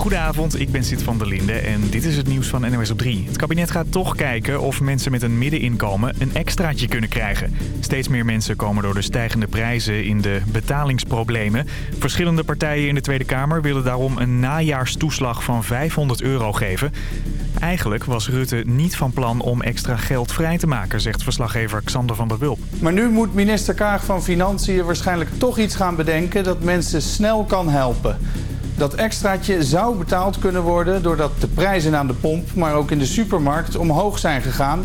Goedenavond, ik ben Sid van der Linde en dit is het nieuws van NOS op 3. Het kabinet gaat toch kijken of mensen met een middeninkomen een extraatje kunnen krijgen. Steeds meer mensen komen door de stijgende prijzen in de betalingsproblemen. Verschillende partijen in de Tweede Kamer willen daarom een najaarstoeslag van 500 euro geven. Eigenlijk was Rutte niet van plan om extra geld vrij te maken, zegt verslaggever Xander van der Wulp. Maar nu moet minister Kaag van Financiën waarschijnlijk toch iets gaan bedenken dat mensen snel kan helpen. Dat extraatje zou betaald kunnen worden doordat de prijzen aan de pomp, maar ook in de supermarkt omhoog zijn gegaan.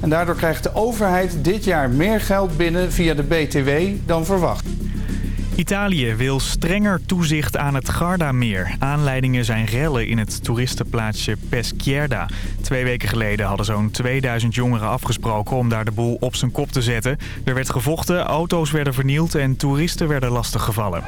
En daardoor krijgt de overheid dit jaar meer geld binnen via de BTW dan verwacht. Italië wil strenger toezicht aan het Gardameer. Aanleidingen zijn rellen in het toeristenplaatsje Peschiera. Twee weken geleden hadden zo'n 2000 jongeren afgesproken om daar de boel op zijn kop te zetten. Er werd gevochten, auto's werden vernield en toeristen werden lastiggevallen.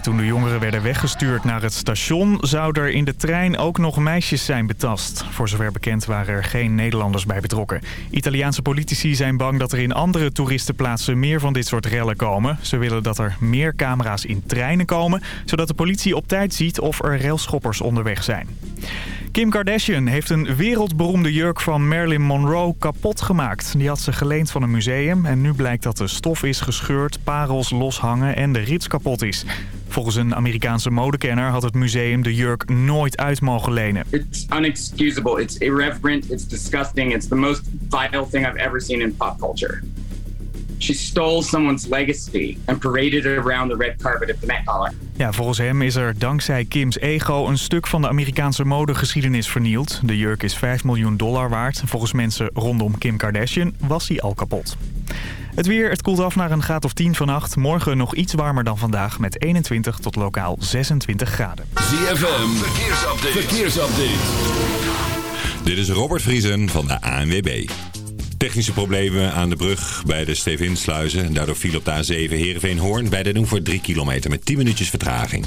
Toen de jongeren werden weggestuurd naar het station... zou er in de trein ook nog meisjes zijn betast. Voor zover bekend waren er geen Nederlanders bij betrokken. Italiaanse politici zijn bang dat er in andere toeristenplaatsen... meer van dit soort rellen komen. Ze willen dat er meer camera's in treinen komen... zodat de politie op tijd ziet of er railschoppers onderweg zijn. Kim Kardashian heeft een wereldberoemde jurk van Marilyn Monroe kapot gemaakt. Die had ze geleend van een museum en nu blijkt dat de stof is gescheurd, parels loshangen en de rits kapot is. Volgens een Amerikaanse modekenner had het museum de jurk nooit uit mogen lenen. It's unexcusable, it's irreverent, it's disgusting, it's the most vile thing I've ever seen in pop culture. She stole someone's legacy and paraded it around the red carpet of the Met Gala. Ja, volgens hem is er dankzij Kims ego een stuk van de Amerikaanse modegeschiedenis vernield. De jurk is 5 miljoen dollar waard. Volgens mensen rondom Kim Kardashian was hij al kapot. Het weer, het koelt af naar een graad of 10 vannacht. Morgen nog iets warmer dan vandaag met 21 tot lokaal 26 graden. ZFM, verkeersupdate. verkeersupdate. Dit is Robert Vriesen van de ANWB. Technische problemen aan de brug bij de Stevinsluizen. En daardoor viel op de A7 Heerenveen-Hoorn bij de voor 3 kilometer met 10 minuutjes vertraging.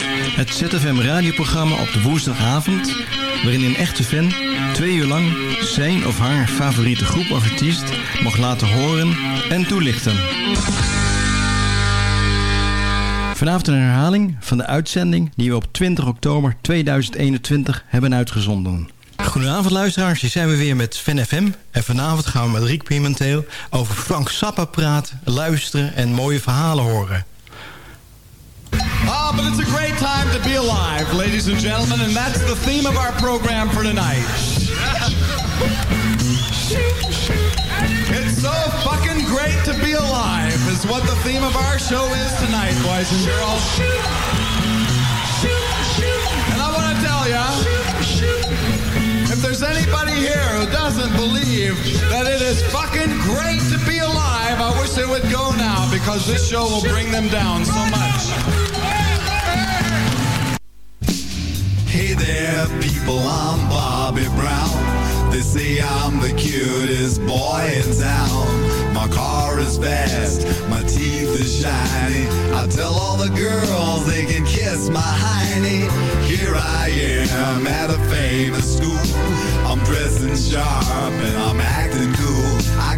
Het ZFM radioprogramma op de woensdagavond... waarin een echte fan twee uur lang zijn of haar favoriete groep of artiest... mag laten horen en toelichten. Vanavond een herhaling van de uitzending... die we op 20 oktober 2021 hebben uitgezonden. Goedenavond luisteraars, hier zijn we weer met Fan FM. En vanavond gaan we met Riek Pimentel over Frank Zappa praten, luisteren en mooie verhalen horen. Ah, but it's a great time to be alive, ladies and gentlemen, and that's the theme of our program for tonight. It's so fucking great to be alive, is what the theme of our show is tonight, boys and girls. And I want to tell ya, if there's anybody here who doesn't believe that it is fucking great to be alive, I wish they would go now because this show will bring them down so much. Hey there, people, I'm Bobby Brown. They say I'm the cutest boy in town. My car is fast, my teeth are shiny. I tell all the girls they can kiss my hiney. Here I am at a famous school. I'm dressing sharp and I'm acting cool.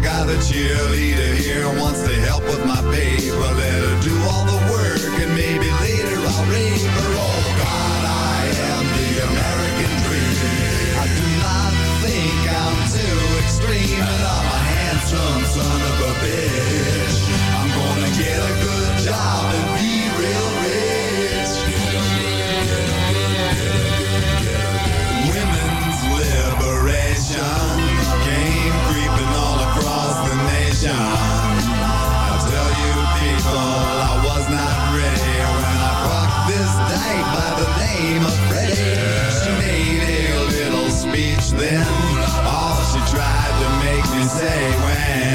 Got a cheerleader here wants to help with my paper. Let her do all the work and maybe later I'll rape her. Oh God, I am the American dream. I do not think I'm too extreme, and I'm a handsome son of a bitch. I'm gonna get a good job then all she tried to make me say when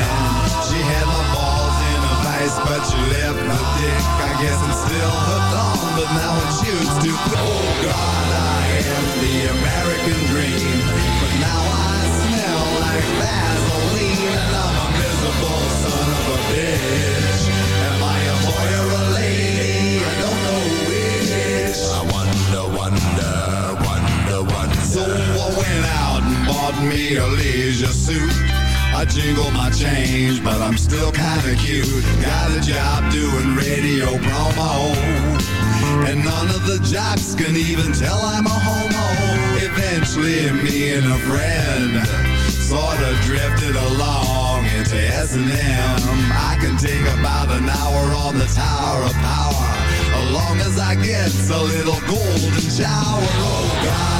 she had my balls in a vice, but she left my dick. I guess I'm still hooked on, but now I choose to. Oh God, I am the American dream, but now I smell like Vaseline, and I'm a miserable son of a bitch. Am I a boy or a lady? Went out and bought me a leisure suit. I jingle my change, but I'm still kinda cute. Got a job doing radio promo. And none of the jocks can even tell I'm a homo. Eventually, me and a friend sorta drifted along into S&M. I can take about an hour on the Tower of Power, as long as I get a little golden shower. Oh God, I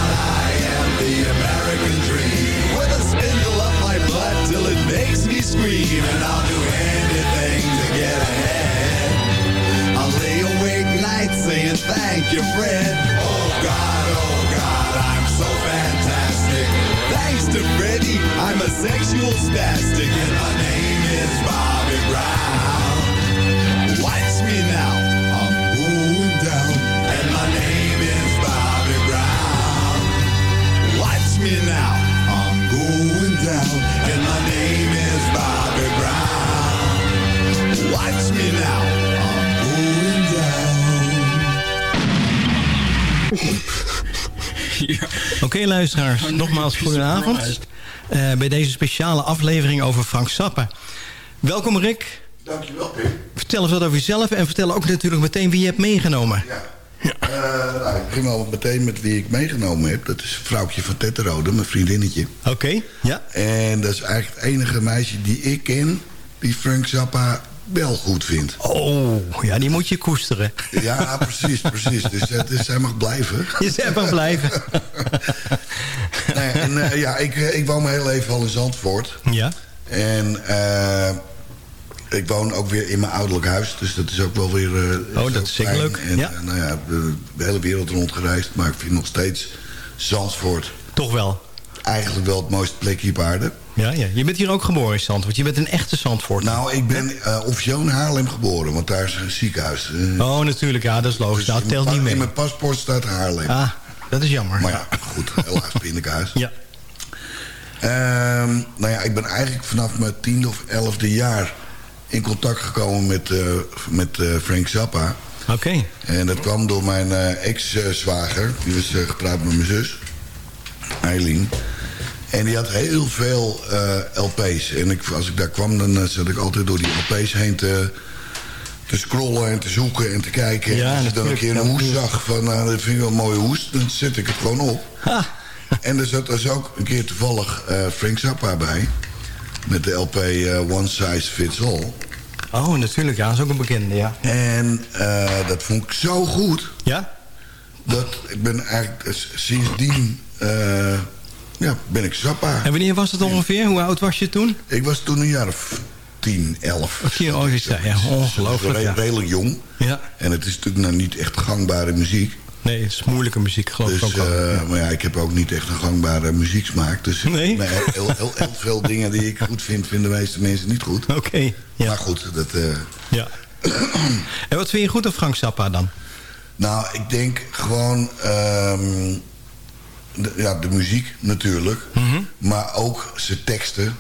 the American dream, with a spindle up my butt till it makes me scream, and I'll do anything to get ahead. I'll lay awake nights saying thank you, Fred. Oh God, oh God, I'm so fantastic. Thanks to Freddie, I'm a sexual spastic, and my name is Bobby Brown. Watch me now, me now, I'm going down, and my name is Bobby Brown. Watch me now, I'm going down. Oké luisteraars, nogmaals goedenavond. Eh, bij deze speciale aflevering over Frank Zappa. Welkom Rick. Dankjewel, Pim. Vertel eens wat over jezelf en vertel ook natuurlijk meteen wie je hebt meegenomen. Ja. Eh, nou, ik begin wel meteen met wie ik meegenomen heb. Dat is vrouwtje van Tetterode, mijn vriendinnetje. Oké, ja. En dat is eigenlijk het enige meisje die ik ken... die Frank Zappa wel goed vindt. Oh, ja, die moet je koesteren. Ja, precies, precies. Dus, eh, dus zij mag blijven. Je zij mag blijven. Nee, en eh, ja, ik, ik woon mijn hele leven al in Zandvoort. Ja. En eh, ik woon ook weer in mijn ouderlijk huis. Dus dat is ook wel weer... eh, Oh, dat is zeker leuk. En, Ja. eh, nou ja, de, de hele wereld rondgereisd. Maar ik vind nog steeds Zandvoort Toch wel. eigenlijk wel het mooiste plekje op aarde. Ja, ja. Je bent hier ook geboren in Zandvoort. Je bent een echte Zandvoort. Nou, ik ben eh, officieel in Haarlem geboren. Want daar is een ziekenhuis. Oh, natuurlijk. Ja, dat is logisch. dus nou, telt niet pa- In mee. mijn paspoort staat Haarlem. Ah, dat is jammer. Maar ja, goed. Helaas pindakaas. Ja. Ehm, nou ja, ik ben eigenlijk vanaf mijn tiende of elfde jaar in contact gekomen met, eh, met eh, Frank Zappa. Oké. En dat kwam door mijn eh, ex-zwager. Die was getrouwd met mijn zus, Eileen. En die had heel veel LP's. En ik, als ik daar kwam, dan zat ik altijd door die LP's heen te, te scrollen en te zoeken en te kijken. Ja, en als ik dan een keer een hoes zag van, nou, dat vind ik wel een mooie hoes, dan zet ik het gewoon op. Ha. En er zat dus ook een keer toevallig Frank Zappa bij. Met de LP eh, One Size Fits All. Oh, natuurlijk. Ja, dat is ook een bekende, ja. En eh, dat vond ik zo goed. Ja? Dat ik ben eigenlijk sindsdien... eh, ja, ben ik Zappa. En wanneer was het ongeveer? Hoe oud was je toen? Ik was toen een jaar of 10, 11. Of oh, is dat, ja. Ongelooflijk, ja. Redelijk jong. Ja. En het is natuurlijk nou niet echt gangbare muziek. Nee, het is moeilijke muziek, geloof ik Dus, ook wel. eh, maar ja, ik heb ook niet echt een gangbare muzieksmaak. Dus Nee? maar heel, heel, heel, veel dingen die ik goed vind, vinden de meeste mensen niet goed. Oké, ja. Maar goed, dat... eh, ja. en wat vind je goed aan Frank Zappa dan? Nou, ik denk gewoon... ehm, de, ja, de muziek natuurlijk. Mhm. Maar ook zijn teksten.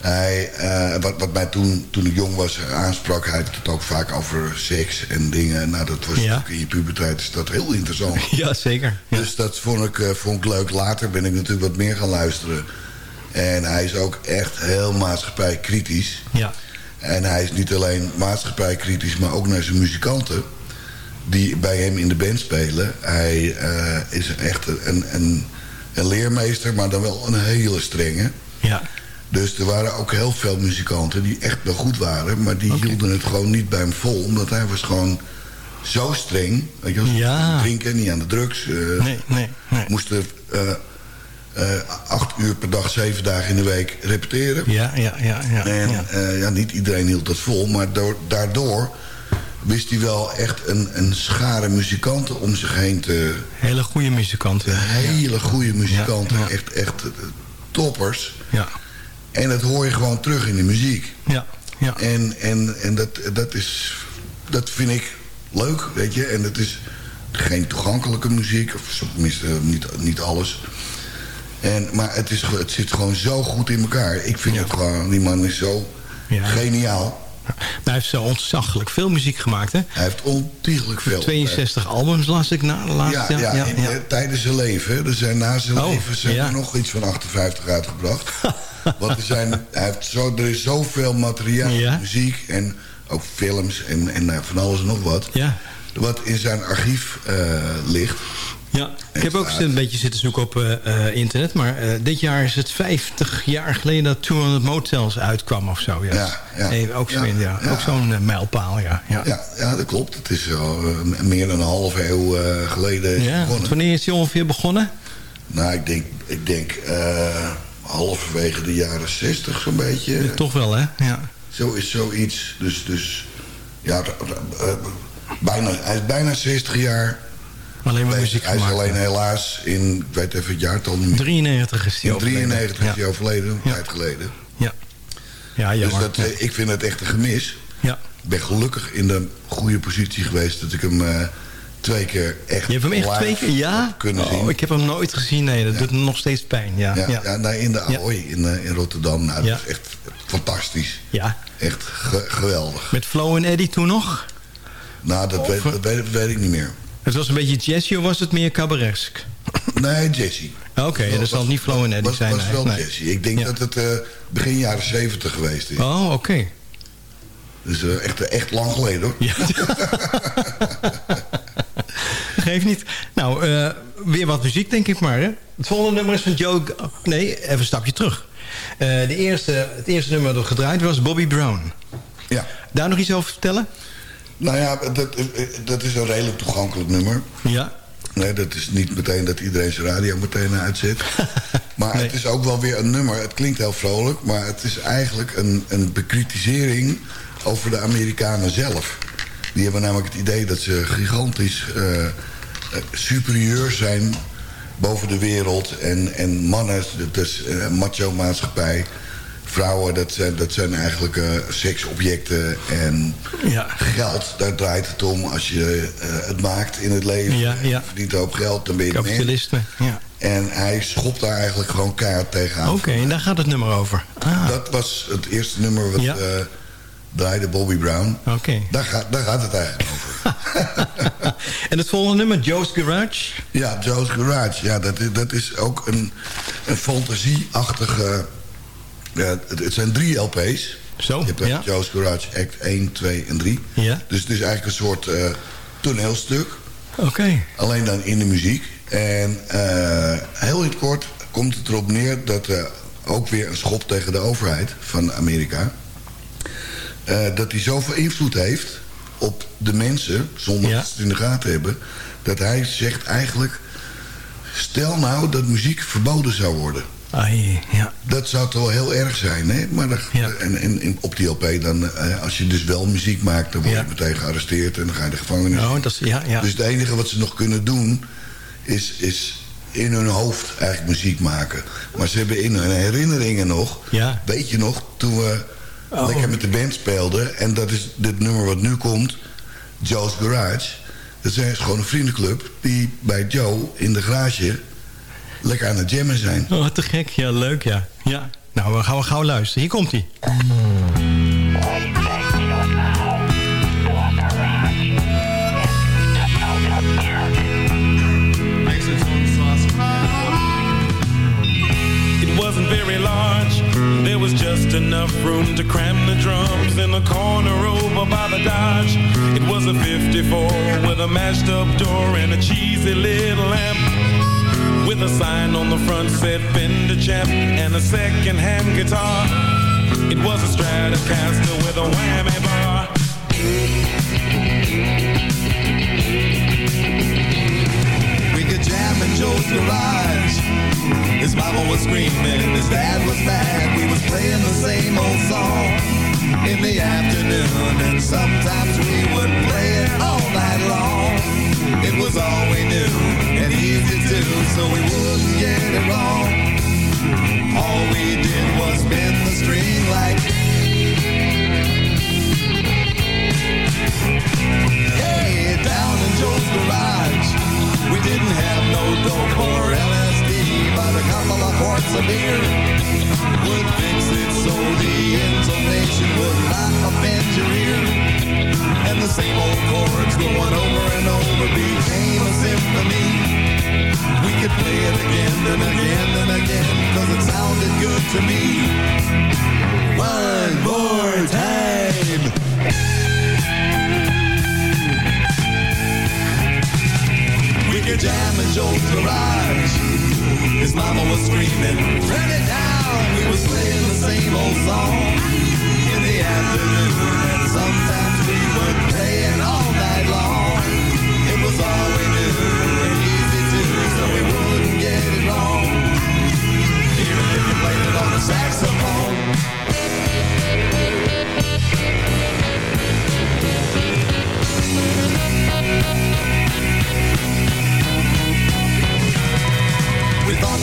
Hij, eh, wat, wat mij toen, toen ik jong was aansprak... hij had het ook vaak over seks en dingen. Nou, dat was Ja. in je puberteit is dat heel interessant. Ja, zeker. Ja. Dus dat vond ik, eh, vond ik leuk. Later ben ik natuurlijk wat meer gaan luisteren. En hij is ook echt heel maatschappijkritisch. Ja. En hij is niet alleen maatschappijkritisch, maar ook naar zijn muzikanten... die bij hem in de band spelen. Hij eh, is echt een, een, een leermeester, maar dan wel een hele strenge. Ja. Dus er waren ook heel veel muzikanten die echt wel goed waren... maar die hielden het gewoon niet bij hem vol. Omdat hij was gewoon zo streng. Weet je, Ja. drinken, niet aan de drugs. eh, Nee, nee, nee. Moesten eh, eh, acht uur per dag, zeven dagen in de week repeteren. Ja, ja, ja. ja, En ja. ja, niet iedereen hield dat vol, maar door, daardoor wist hij wel echt een, een schare muzikanten om zich heen te... Hele goede muzikanten. Hele goede muzikanten, echt, echt toppers. Ja, En dat hoor je gewoon terug in de muziek. ja, ja. En, en, en dat, dat, is, dat vind ik leuk, weet je. En het is geen toegankelijke muziek, of tenminste niet, niet alles. En, maar het, is, het zit gewoon zo goed in elkaar. Ik vind het gewoon, die man is zo Ja. geniaal. Maar hij heeft zo ontzaglijk veel muziek gemaakt, hè? Hij heeft ontiegelijk veel. 62 albums las ik na de laatste. Ja, ja, in- tijdens zijn leven. Er zijn na zijn Oh, leven zijn er nog iets van 58 uitgebracht. Want er, zijn, hij heeft zo, er is zoveel materiaal, muziek en ook films en, en eh, van alles en nog wat. Ja. Wat in zijn archief eh, ligt. Ja, ik heb ook een beetje zitten zoeken op eh, eh, internet. Maar eh, dit jaar is het 50 jaar geleden dat 200 Motels uitkwam of zo. Ja, Ja, ja. Nee, ook zo'n Ja, mijlpaal, ja. Ja. Ja, ja, dat klopt. Het is al meer dan een half eeuw geleden Ja, begonnen. wanneer is hij ongeveer begonnen? Nou, ik denk, ik denk halverwege de jaren 60 zo'n beetje. Toch wel, hè? Ja. Zo is zoiets. Dus, dus ja, bijna, hij is bijna 60 jaar. Alleen maar bezig. muziek Hij is gemaakt. alleen helaas in, ik weet even het jaartal niet meer. 93 is hij In overleden. 93 is Ja. hij overleden, een tijd geleden. Ja. Ja, Dus jammer. dat, eh, ik vind het echt een gemis. Ja. Ik ben gelukkig in de goede positie geweest dat ik hem eh, twee keer echt Je hebt hem echt twee keer, ja? kunnen Oh, zien. ik heb hem nooit gezien, nee. Dat doet me nog steeds pijn, ja. Ja, Ja, ja. in de Ahoy in, eh, in Rotterdam. Nou, dat Ja. is echt fantastisch. Ja. Echt ge- geweldig. Met Flo en Eddie toen nog? Nou, dat, weet, dat, weet, dat weet ik niet meer. Het was een beetje jazzy of was het meer cabaretsk? Nee, Jesse. Oké, dat zal niet Flo en Eddie was, zijn. was nee. wel Nee. Jesse. Ik denk Ja. dat het eh, begin jaren 70 geweest is. Oh, oké. Dus echt, echt lang geleden hoor. Ja. Geeft niet. Nou, eh, weer wat muziek denk ik maar. Hè? Het volgende nummer is van Joe... Nee, even een stapje terug. De eerste, het eerste nummer dat gedraaid was Bobby Brown. Ja. Daar nog iets over vertellen? Nou ja, dat, eh, dat is een redelijk toegankelijk nummer. Ja. Nee, dat is niet meteen dat iedereen zijn radio meteen uitzet. Maar het is ook wel weer een nummer. Het klinkt heel vrolijk, maar het is eigenlijk een, een bekritisering over de Amerikanen zelf. Die hebben namelijk het idee dat ze gigantisch eh, eh, superieur zijn boven de wereld. En, en mannen, dat is eh, macho maatschappij. Vrouwen, dat zijn, dat zijn eigenlijk eh, seksobjecten. En Ja. geld, daar draait het om. Als je eh, het maakt in het leven, Ja, ja. je verdient een hoop geld, dan ben je. Kapitalisme. Ja. En hij schopt daar eigenlijk gewoon keihard tegenaan. Oké, en daar gaat het nummer over. Ah, Dat was het eerste nummer wat Ja. eh, draaide Bobby Brown. oké. Daar, gaat daar gaat het eigenlijk over. en het volgende nummer, Joe's Garage. Ja, Joe's Garage. Ja, dat is, dat is ook een, een fantasieachtige... Ja, het, het zijn drie LP's. Zo, Je hebt ja. Joe's Garage Act 1, 2 en 3. Ja. Dus het is eigenlijk een soort eh, toneelstuk. Oké. Alleen dan in de muziek. En eh, heel in het kort komt het erop neer dat ook weer een schop tegen de overheid van Amerika. eh, dat hij zoveel invloed heeft op de mensen, zonder Ja. dat ze het in de gaten hebben. Dat hij zegt eigenlijk, stel nou dat muziek verboden zou worden. Ai, ja. Dat zou toch wel heel erg zijn, hè? Maar dat- Ja. en, en, en op die LP, dan, eh, als je dus wel muziek maakt... dan word je Ja. meteen gearresteerd en dan ga je de gevangenis Oh, dat is, ja, ja. dus het enige wat ze nog kunnen doen... is, is in hun hoofd eigenlijk muziek maken. Maar ze hebben in hun herinneringen nog... Weet je nog, toen we Oh. lekker met de band speelden... en dat is dit nummer wat nu komt, Joe's Garage... dat is gewoon een vriendenclub... die bij Joe in de garage lekker aan het jammen zijn. Oh, te gek. Ja, leuk, ja. ja. Nou, we gaan we gauw luisteren. Hier komt hij. It wasn't very large. There was just enough room to cram the drums in the corner over by the Dodge. It was a 54 with a mashed up door and a cheesy little lamp. With a sign on the front said Fender Champ and a second-hand guitar. It was a Stratocaster with a whammy bar. We could jam in Joe's garage. His mama was screaming, his dad was mad. We was playing the same old song in the afternoon, and sometimes we would play it all night long. Was all we knew and easy to, so we wouldn't get it wrong. All we did was bend the string like. Hey, down in Joe's garage, we didn't have no dope or LSD, but a couple of quarts of beer would fix it so the intonation would not offend your ear, and the same old chords play it again and again and again, cause it sounded good to me. One more time. We could jam in Joe's garage. His mama was screaming, turn it down. We was playing the same old song in the afternoon.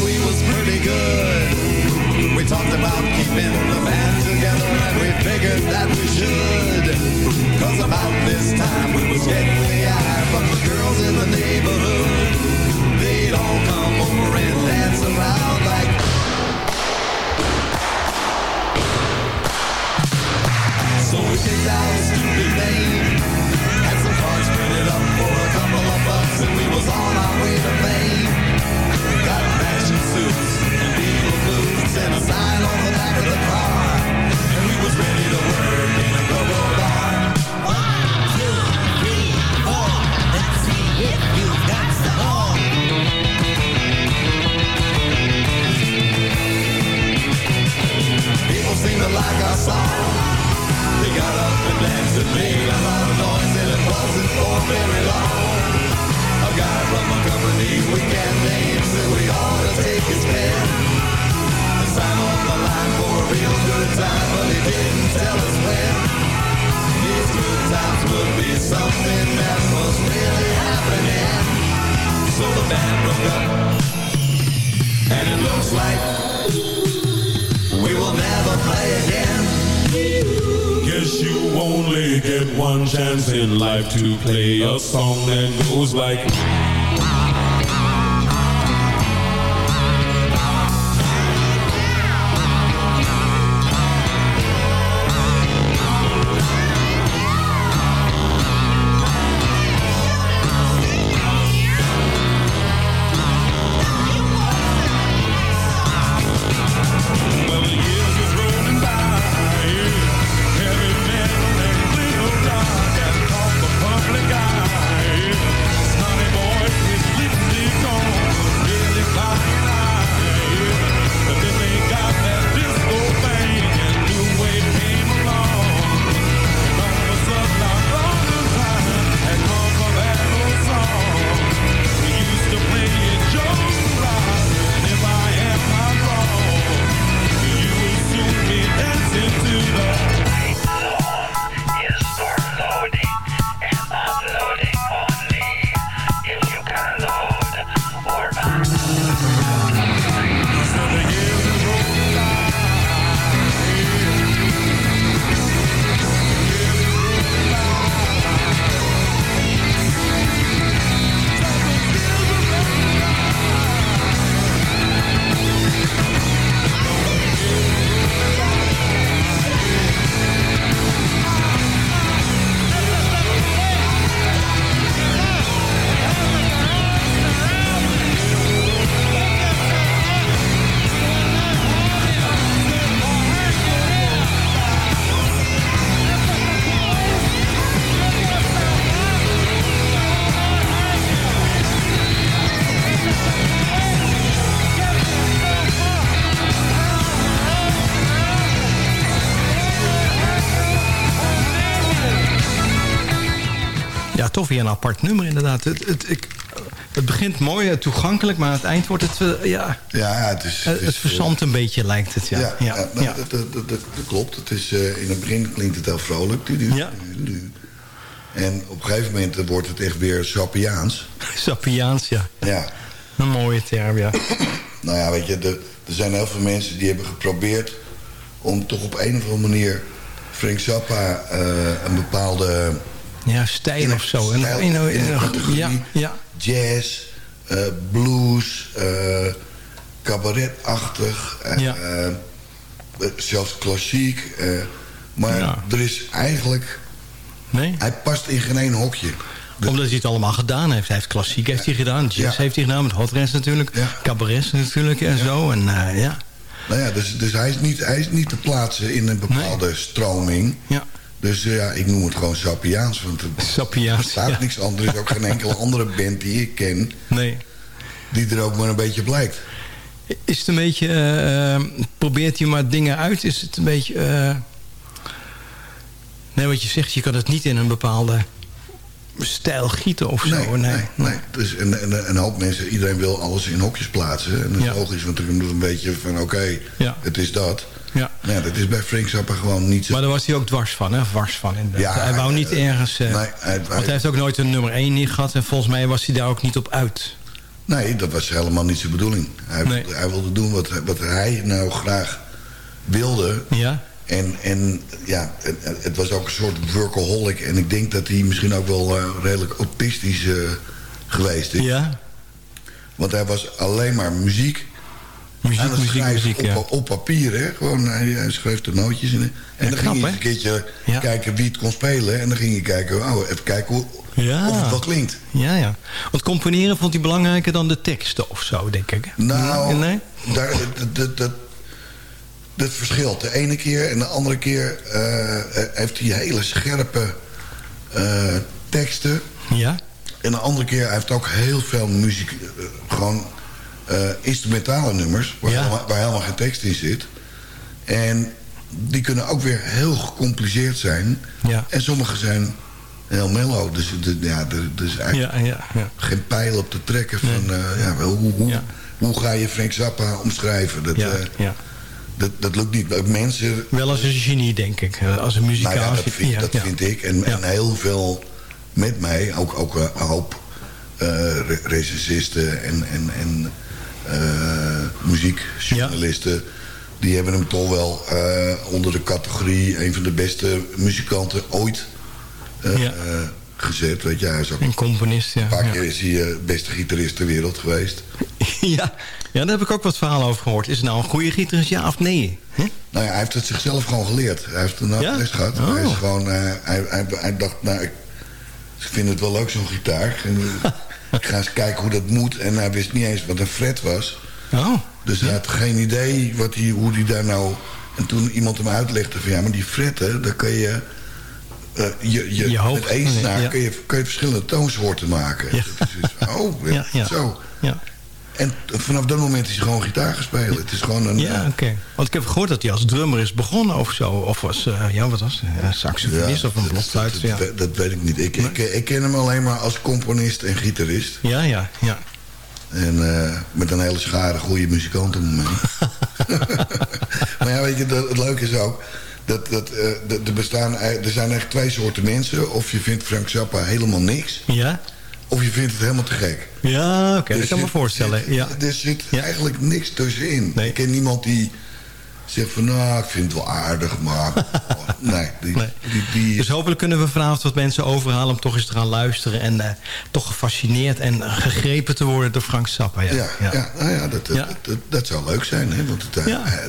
We was pretty good. We talked about keeping the band together and we figured that we should. Cause about this time we was getting the eye from the girls in the neighborhood. They'd all come over and dance around like So we picked out a stupid name Had some cards printed up for a couple of bucks And we was on our way to fame Got like our song. They got up and danced and made a lot of one chance in life to play a song that goes like. Een apart nummer inderdaad. Het, het, ik, het begint mooi, eh, toegankelijk, maar aan het eind wordt het... eh, ja, Ja, het is... het, is, verzandt een beetje, lijkt het. Ja, Ja, ja, ja, ja. nou, Dat, dat, dat, klopt. Het is, eh, in het begin klinkt het heel vrolijk. Du- du- Ja. du- du. En op een gegeven moment eh, wordt het echt weer Sappiaans. Sapiaans, ja. Ja. Een mooie term, ja. Nou ja, weet je, er, er zijn heel veel mensen die hebben geprobeerd... om toch op een of andere manier Frank Zappa eh, een bepaalde... Ja, stijl of zo. En, en- in categorie, ja, ja. Jazz, eh, blues, eh cabaretachtig... eh, Ja. zelfs klassiek. maar Ja. er is eigenlijk Nee? Hij past in geen één hokje. Omdat hij het allemaal gedaan heeft. Hij heeft klassiek heeft hij gedaan. Jazz Ja. heeft hij gedaan. Met hot natuurlijk. Cabaret natuurlijk en zo. En ja. Nou ja, dus, dus hij, is niet, hij is niet te plaatsen in een bepaalde stroming. Ja. Dus eh, ja, ik noem het gewoon Sapiaans. Want er Sapiaans, staat ja. niks anders. Er is ook geen enkele andere band die ik ken... Nee. die er ook maar een beetje blijkt. Is het een beetje... eh, eh, probeert hij maar dingen uit? Is het een beetje... nee, wat je zegt, je kan het niet in een bepaalde stijl gieten of zo. Nee, Nee, nee, nee. Dus een, een, een hoop mensen, iedereen wil alles in hokjes plaatsen. En dat is Ja. logisch, want er doet een beetje van oké, Ja. het is dat. Ja. Ja, dat is bij Frank Zappa gewoon niet zo. Maar daar was hij ook dwars van, hè? Wars van. inderdaad. Ja, hij wou niet eh, ergens... eh, nee, hij- hij- want hij heeft ook nooit een nummer 1 niet gehad. En volgens mij was hij daar ook niet op uit. Nee, dat was helemaal niet zijn bedoeling. Hij, Nee. wilde, hij wilde doen wat, wat hij nou graag wilde. Ja? En, en ja, het, het was ook een soort workaholic. En ik denk dat hij misschien ook wel eh, redelijk autistisch geweest is. Ja? Want hij was alleen maar muziek. Muziek, het muziek, muziek, op, ja. op papier, hè. Gewoon, hij, hij schreef de nootjes in. En Ja, dan knap, ging hij eens een keertje Ja. kijken wie het kon spelen. En dan ging hij kijken, oh, even kijken hoe, of het wel klinkt. Ja, ja. Want componeren vond hij belangrijker dan de teksten of zo, denk ik. Nou, Nee? daar, dat, dat, dat, verschilt. De ene keer en de andere keer eh, heeft hij hele scherpe eh, teksten. Ja? En de andere keer hij heeft ook heel veel muziek, eh, gewoon eh, instrumentale nummers, waar, Ja. helemaal, waar helemaal geen tekst in zit. En die kunnen ook weer heel gecompliceerd zijn. Ja. En sommige zijn heel mellow. Dus de, ja, er, is eigenlijk Ja, ja, ja. geen pijl op te trekken van eh, ja, wel, hoe, hoe, Ja. hoe ga je Frank Zappa omschrijven. Dat, Ja, eh, dat, dat lukt niet. Mensen Wel als een genie, denk ik. Als een muzikaal. nou ja, dat vind, Ja, dat vind ik. En, en heel veel met mij, ook, ook een hoop re- recensisten en, en, en eh, muziekjournalisten... die hebben hem toch wel eh, onder de categorie... een van de beste muzikanten ooit eh, Ja. gezet. Weet je, hij is ook Een componist, ja. een paar keer is hij beste gitarist ter wereld geweest. ja. ja, daar heb ik ook wat verhalen over gehoord. Is het nou een goede gitarist, ja of nee? Nou ja, hij heeft het zichzelf gewoon geleerd. Hij heeft een Ja? les gehad. Oh. Hij, is gewoon, hij, hij, hij dacht, nou, ik, ik vind het wel leuk zo'n gitaar. En, ik ga eens kijken hoe dat moet. En hij wist niet eens wat een fret was. Oh, Dus hij had geen idee wat hij, hoe hij daar nou... En toen iemand hem uitlegde van ja, maar die fretten, daar kun je... eh, je, je, Je hoofd, met één snaar ja. kun, je, kun je verschillende toonsoorten maken. Ja. Dat is dus- oh, ja. zo. ja. En vanaf dat moment is hij gewoon gitaar gespeeld. Het is gewoon een... Ja, eh, oké. Want ik heb gehoord dat hij als drummer is begonnen of zo. Of was, eh, ja, wat was het? Saxofonist of een blokfluit. Dat, Ja. dat, dat weet ik niet. Ik, ik, ik ken hem alleen maar als componist en gitarist. ja, ja, ja. En eh, met een hele schare goede muzikanten om me heen. maar ja, weet je, dat, het leuke is ook... Dat, dat, eh, dat er, bestaan, er zijn eigenlijk twee soorten mensen. Of je vindt Frank Zappa helemaal niks. Ja? Of je vindt het helemaal te gek. Ja, oké, dat kan me zit- voorstellen. zit- Ja. Er zit Ja. eigenlijk niks tussenin. Nee. Ik ken niemand die zegt van... Nou, ik vind het wel aardig, maar... nee, die, Nee. die, die, Dus hopelijk kunnen we vanavond wat mensen overhalen om toch eens te gaan luisteren. En eh, toch gefascineerd en gegrepen te worden door Frank Zappa. Ja, Ja, ja. nou ja, dat, Ja. Dat, dat, dat zou leuk zijn. Hè? Want het,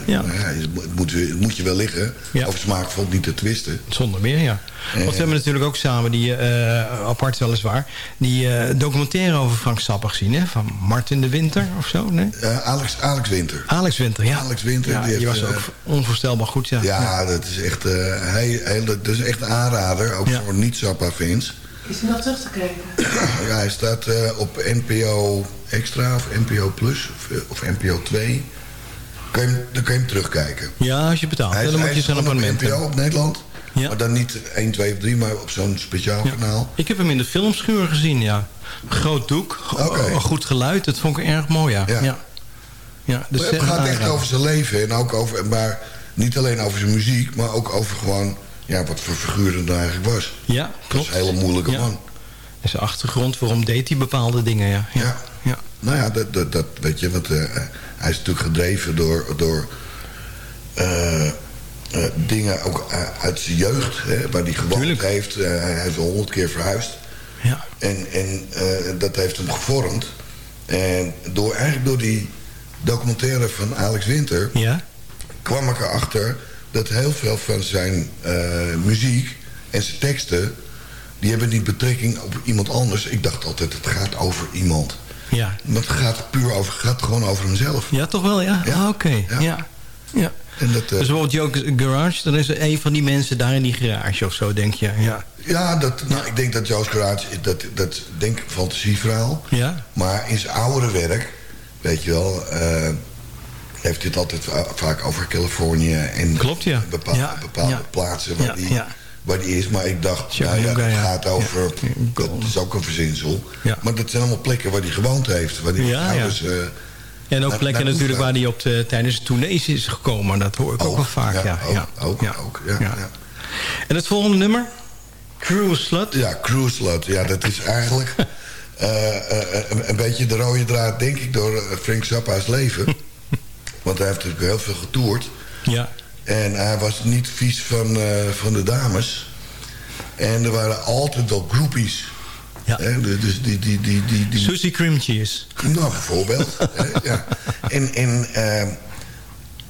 nou moet, het moet je wel liggen. Ja. Over smaakvol niet te twisten. Zonder meer, ja. Want we hebben natuurlijk ook samen, die, eh, apart weliswaar... die eh, documentaire over Frank Zappa gezien, hè? Van Martin de Winter of zo, nee? Eh, Alex, Alex Winter. Alex Winter, ja. Alex Winter, Ja, die heeft, was ook eh, onvoorstelbaar goed, ja. Ja, dat is echt, eh heel, heel, dat is echt een aanrader. Ook Ja. voor niet-Zappa-fans. Is hij nog terug te kijken? Ja, hij staat eh, op NPO Extra of NPO Plus of, eh, of NPO 2. Kan je, dan kan je hem terugkijken. Ja, als je betaalt. Hij is, dan hij moet je abonnement NPO op Nederland. Ja. Maar dan niet 1, 2 of 3, maar op zo'n speciaal Ja. kanaal. Ik heb hem in de filmschuur gezien, ja. Groot doek, goed geluid. Dat vond ik erg mooi, ja. Ja. ja. dus het echt gaat echt over zijn leven. En ook over, maar niet alleen over zijn muziek, maar ook over gewoon ja, wat voor figuur het nou eigenlijk was. Ja, Dat klopt. is een hele moeilijke man. En zijn achtergrond, waarom deed hij bepaalde dingen, ja. Ja, Ja. Nou ja, dat, dat, dat weet je, want eh, hij is natuurlijk gedreven door, door eh, eh, dingen ook eh, uit zijn jeugd, hè, waar hij gewoond heeft. Eh, hij heeft al honderd keer verhuisd. ja. En, en dat heeft hem gevormd. En door, eigenlijk door die documentaire van Alex Winter... ja. kwam ik erachter dat heel veel van zijn muziek en zijn teksten... die hebben niet betrekking op iemand anders. Ik dacht altijd, het gaat over iemand. Ja. Maar het gaat puur over, gaat gewoon over hemzelf. Ja, toch wel, ja? Ja. Ah, Oké, Ja. ja. ja. En dat, eh, Dus bijvoorbeeld Joke's Garage, dan is er een van die mensen daar in die garage of zo, denk je. Ja. ja, dat, nou, ik denk dat Joost Garage, dat, dat denk ik een fantasieverhaal. Ja? Maar in zijn oudere werk, weet je wel, eh, heeft dit altijd va- vaak over Californië en Klopt, ja. bepaal- Ja, bepaalde ja. plaatsen waar, die, waar die is. Maar ik dacht, nou ja, het gaat over, Ja. dat is ook een verzinsel. Ja. Maar dat zijn allemaal plekken waar hij gewoond heeft. Waar die Ja, ja. ouders, eh, En ook naar- plekken naar natuurlijk waar hij op de, tijdens de tournees is gekomen. Dat hoor ik ook, Ook, wel vaak, ja. ja, ja, ook, ja. ook, ja, Ja. En het volgende nummer? Cruise Slut. Ja, Cruise Slut. Ja, dat is eigenlijk eh, eh, een, een beetje de rode draad, denk ik, door eh, Frank Zappa's leven. Want hij heeft natuurlijk heel veel getoerd. Ja. En hij was niet vies van, eh, van de dames. En er waren altijd wel groepies. Ja. Hè, dus die... die, die, die, die Susie Cream Cheese. nou, bijvoorbeeld. ja. En, en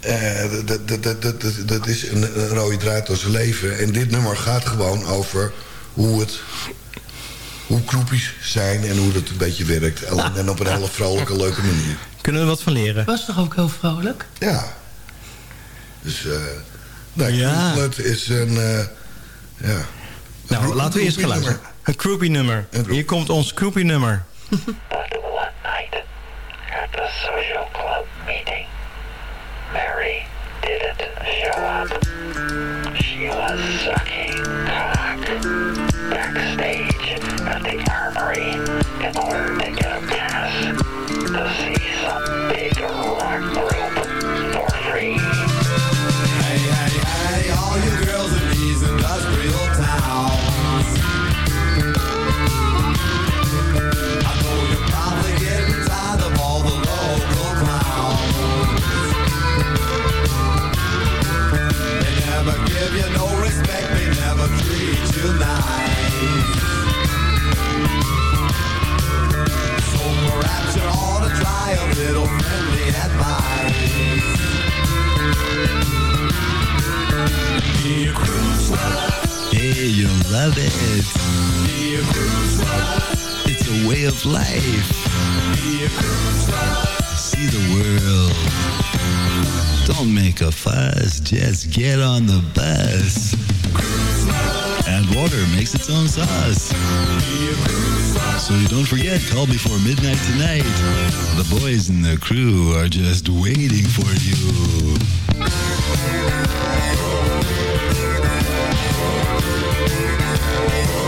eh, dat- dat- dat- dat- dat- dat is een, een rode draad door zijn leven. En dit nummer gaat gewoon over hoe het... Hoe groepies zijn en hoe dat een beetje werkt. En, en op een hele vrolijke, leuke manier. Kunnen we wat van leren? Was toch ook heel vrolijk? Ja. Dus... eh nou, Ja. Is een... eh, ja. Nou, Een laten we eerst gaan luisteren. Een groupie nummer. Hier komt ons groupie nummer. But one night, at the social club meeting, Mary didn't show up. She was sucking cock backstage at the armory in order to get a little friendly advice. Be a cruise Hey, you'll love it. Be a cruise It's a way of life. Be a cruise See the world. Don't make a fuss. Just get on the bus. Add water makes its own sauce. So you don't forget, call before midnight tonight. The boys and the crew are just waiting for you. You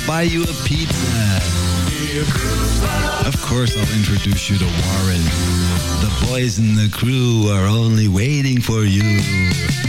I'll buy you a pizza. Of course, I'll introduce you to Warren. The boys and the crew are only waiting for you.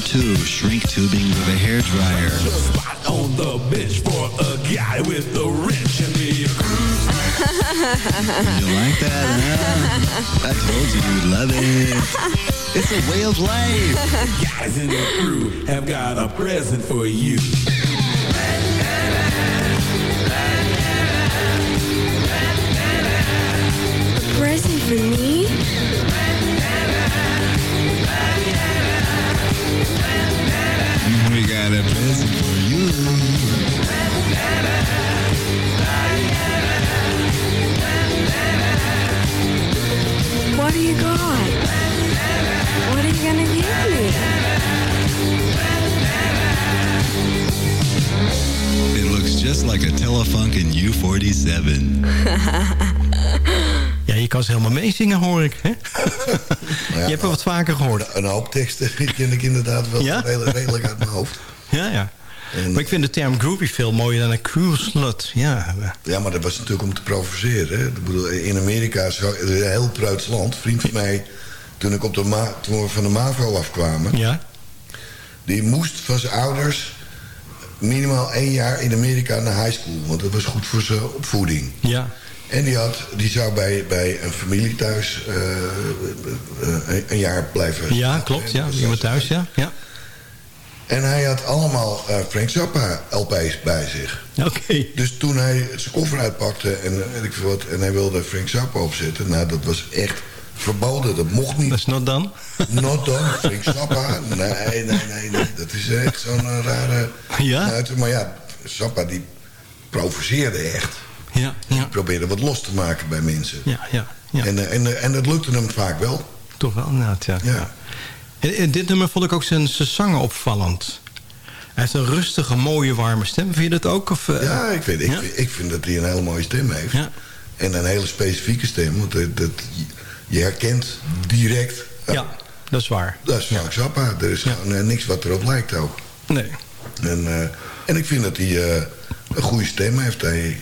Like rubber too. Shrink tubing with a hair dryer. Spot on the bench for a guy with a wrench and me a cruise. You like that, huh? I told you you'd love it. It's a way of life. Guys in the crew have got a present for you. A present for me? Just like a Telefunken U47. Ja, je kan ze helemaal meezingen, hoor ik. Hè? je hebt er wat vaker gehoord. Een hoop teksten ken ik inderdaad wel Ja? redelijk, redelijk uit mijn hoofd. Ja, ja. maar ik vind de term groovy veel mooier dan een cool slut. Ja, Ja, maar dat was natuurlijk om te provoceren. Hè. Ik bedoel, in Amerika is het een heel pruits land. Een vriend van mij, toen, ik op de Ma toen we van de MAVO afkwamen... Ja? die moest van zijn ouders minimaal één jaar in Amerika naar high school. Want dat was goed voor zijn opvoeding. Ja. En die, had, die zou bij, bij een familie thuis eh, een- een jaar blijven. Ja, klopt. Ja, iemand thuis, ja. ja. En hij had allemaal eh, Frank Zappa LP's bij zich. Oké. Dus toen hij zijn koffer uitpakte en, weet ik veel wat, en hij wilde Frank Zappa opzetten... nou, dat was echt verboden. Dat mocht niet. Dat is not done? Not done. Frank Zappa. Nee, nee, nee, nee. Dat is echt zo'n eh, rare... Ja? nuiter. Maar ja, Zappa die provoceerde echt. Ja, Die probeerde wat los te maken bij mensen. Ja, ja. ja. En, eh, en, eh, en dat lukte hem vaak wel. Toch wel, inderdaad, ja. Ja. En, en dit nummer vond ik ook zijn, zijn zangen opvallend. Hij heeft een rustige, mooie, warme stem. Vind je dat ook? Of, Ja, ik vind, ik, ja? ik vind dat hij een hele mooie stem heeft. Ja. En een hele specifieke stem. Want dat, dat, je herkent direct... Ja, dat is waar. Dat is Frank Zappa. Er is gewoon eh, niks wat erop lijkt ook. Nee. En, eh, en ik vind dat hij eh, een goede stem heeft. Hij,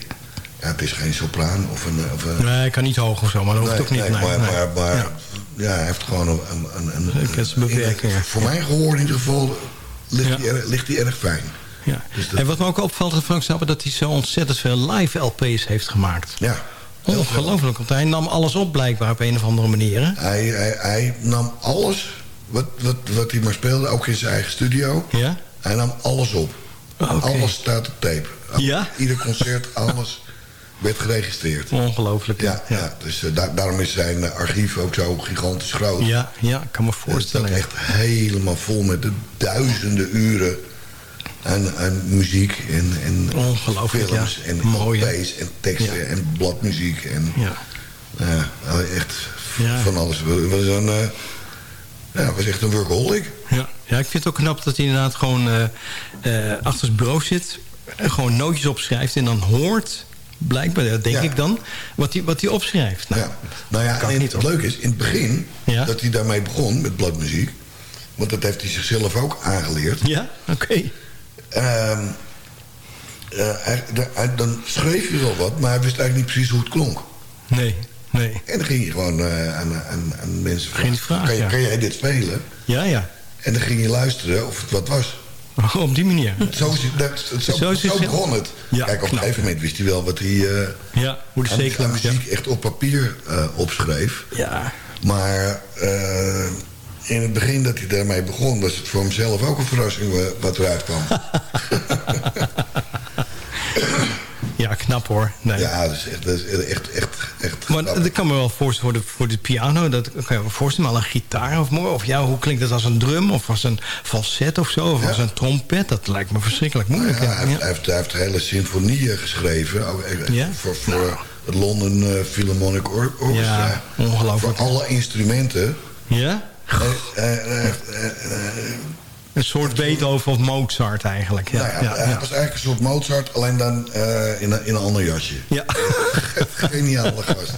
ja, het is geen sopraan of een... Of een Nee, hij kan niet hoog of zo, maar dat hoeft Nee, ook niet. nee, nee, maar, maar, maar Ja. ja. hij heeft gewoon een... een, een, een, beperkingen. voor mijn gehoor in ieder geval ligt, Ja. hij, erg, ligt hij erg fijn. Ja. Dus dat- En wat me ook opvalt aan Frank Zappa... dat hij zo ontzettend veel live LP's heeft gemaakt. Ja. Ongelooflijk, want hij nam alles op blijkbaar op een of andere manier. Hè? Hij, hij, hij nam alles wat, wat, wat hij maar speelde, ook in zijn eigen studio. Ja? Hij nam alles op. Alles staat op tape. Ja? Ieder concert, alles werd geregistreerd. Ongelooflijk. Ja, ja. dus eh, daar- daarom is zijn eh, archief ook zo gigantisch groot. Ja, ja, ik kan me Het voorstellen. staat echt helemaal vol met de duizenden uren aan, aan muziek en, en films ja. en Mooi, en teksten Ja. en bladmuziek. En, Ja. ja, nou, echt van alles. Het was, een, eh, ja, het was echt een workaholic. Ja. ja, ik vind het ook knap dat hij inderdaad gewoon eh, eh, achter zijn bureau zit... en gewoon nootjes opschrijft en dan hoort... blijkbaar, dat denk ik dan, wat hij, wat hij opschrijft. Nou, Ja. Nou ja, en het leuke is, in het begin dat hij daarmee begon met bladmuziek... want dat heeft hij zichzelf ook aangeleerd... Ja, oké. Eh, hij- de- hij- dan schreef hij wel wat, maar hij wist eigenlijk niet precies hoe het klonk. Nee, nee. En dan ging je gewoon eh, aan, aan, aan mensen je vragen, kan, je, ja. kan jij dit spelen? Ja, ja. En dan ging je luisteren of het wat was. Op die manier. Zo, is het- dat, zo, Zo zo, is het- begon het. Ja, Kijk, op een knap, gegeven moment wist hij wel wat hij eh, Ja, hoe de aan, zeker aan muziek echt op papier eh, opschreef. Ja. Maar eh, in het begin dat hij daarmee begon... was het voor hemzelf ook een verrassing eh, wat eruit kwam. Ja, knap hoor. Nee. ja, dat is echt, dat is echt, echt, echt Maar dat kan me wel voorstellen voor de, voor de piano. Dat kan je me voorstellen, maar een gitaar of, mooi. of ja, hoe klinkt dat als een drum of als een falset of zo? Of Ja. als een trompet? Dat lijkt me verschrikkelijk moeilijk. Ja, ja. hij, heeft, hij, heeft, hij heeft hele symfonieën geschreven. ook, eh, Ja? Voor, voor het London eh, Philharmonic Or- Orchestra. Ja, ongelooflijk. Voor alle instrumenten. Ja? Eh, eh, eh, Een soort Beethoven of Mozart eigenlijk. Ja, nou ja, ja, hij ja. was eigenlijk een soort Mozart, alleen dan in, een, in een ander jasje. Ja. Geniale gast.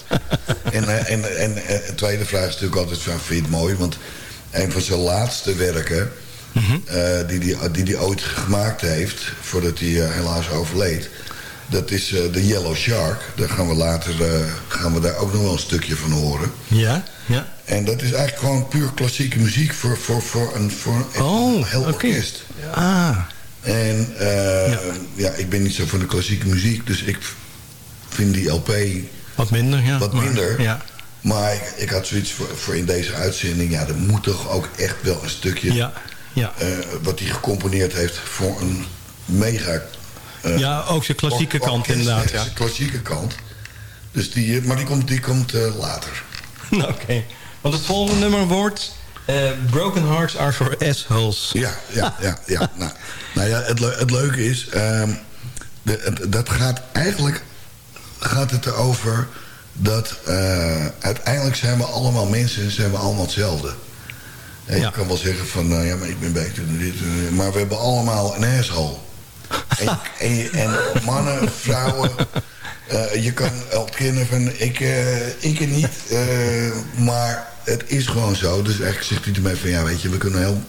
En, eh, en, en, een tweede vraag is natuurlijk altijd van, vind je het mooi? Want een van zijn laatste werken... Mhm. die hij die, die ooit gemaakt heeft... voordat hij helaas overleed... Dat is de Yellow Shark. Daar gaan we later gaan we daar ook nog wel een stukje van horen. Ja, ja. En dat is eigenlijk gewoon puur klassieke muziek voor, voor, voor een, voor een, een heel orkest. Ah. En eh, ja. ik ben niet zo van de klassieke muziek, dus ik vind die LP Wat minder, ja. wat maar- minder. ja. Maar ik, ik had zoiets voor, voor in deze uitzending, ja, er moet toch ook echt wel een stukje Ja, ja. eh, wat hij gecomponeerd heeft voor een mega. eh, Ja, ook zijn klassieke kant inderdaad, ja. zijn klassieke kant. Dus die, maar die komt, die komt later. Nou, Oké. Want het volgende nummer wordt... eh, Broken Hearts Are For Assholes. Ja, ja, ja. ja. nou, nou ja, het, le- het leuke is, ehm, de, het- dat gaat eigenlijk gaat het erover dat eh, uiteindelijk zijn we allemaal mensen en zijn we allemaal hetzelfde. En je kan wel zeggen van, nou ja, maar ik ben beter dan dit. Maar we hebben allemaal een asshole. En, en mannen, vrouwen, eh, je kan ontkennen van, ik, eh, ik er niet. eh, maar het is gewoon zo. Dus eigenlijk zegt hij ermee van, ja, weet je, we kunnen heel...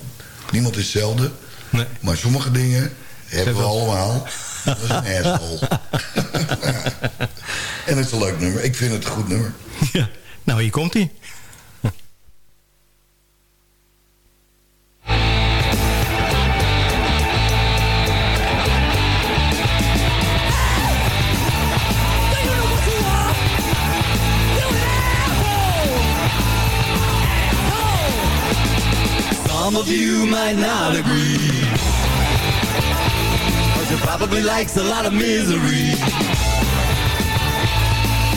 Niemand is hetzelfde. Nee. Maar sommige dingen hebben we allemaal. Dat is een asshole. en het is een leuk nummer. Ik vind het een goed nummer. Ja. Nou, hier komt hij. Probably likes a lot of misery.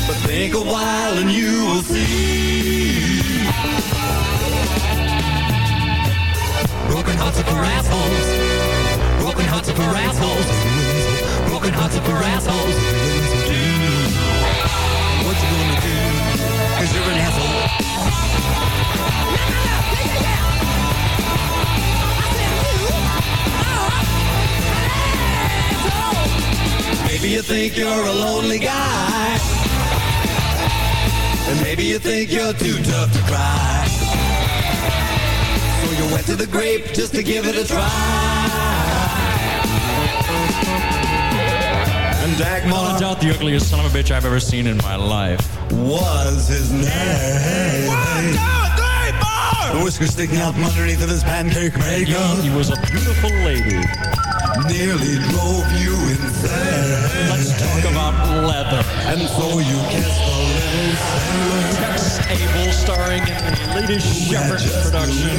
But think a while and you will see. Broken hearts are for assholes. Broken hearts are for assholes. Broken hearts are for assholes. What you gonna do? Cause you're an asshole. Maybe you think you're a lonely guy. And maybe you think you're too tough to cry. So you went to the grape just to give it a try. And Dagmar, no doubt the ugliest son of a bitch I've ever seen in my life. Was his name? One, two, three, four! The whiskers sticking out from underneath of his pancake makeup. He was a beautiful lady. Nearly drove you insane. Let's talk about leather. And so you kissed the little sailor. Tex Abel starring in the latest Shepherd production.